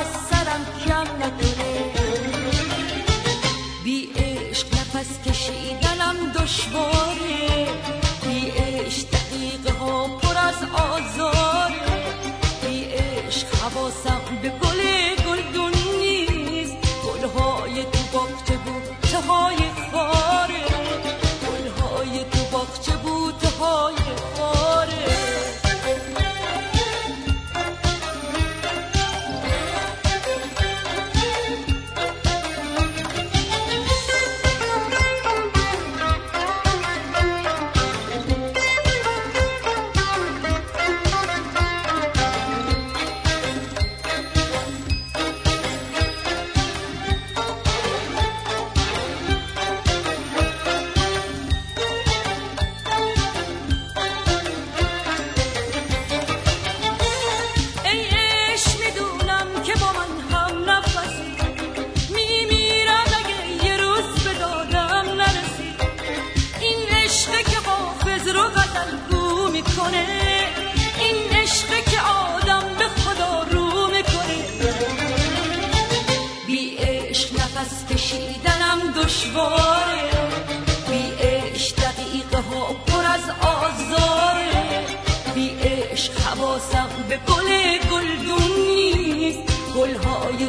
از سرم کم ندونه بی عشق نفس کشیدنم دشواره. کشیدنم دشواره. بی عشق دقیقه ها پر از آزاره. بی عشق حواسم به گل گلدون نیست. گلهای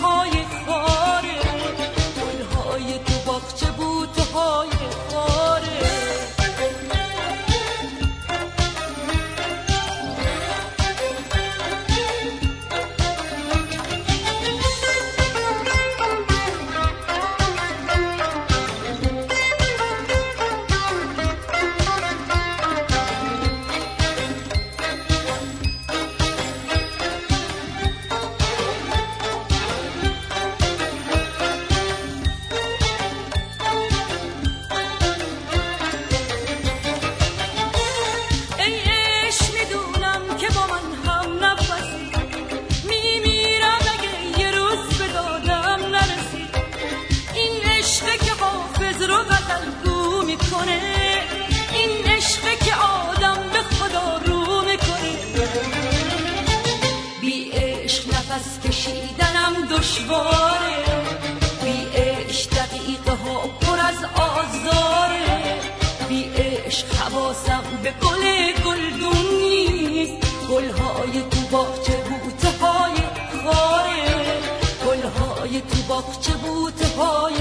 可以。دشواره بی عشق دقیقه ها پر از آزاره. بی عشق حواسم به گل گلدون نیست. گلهای تو باغچه بوته های خاره؟ گلهای تو باغچه بوته های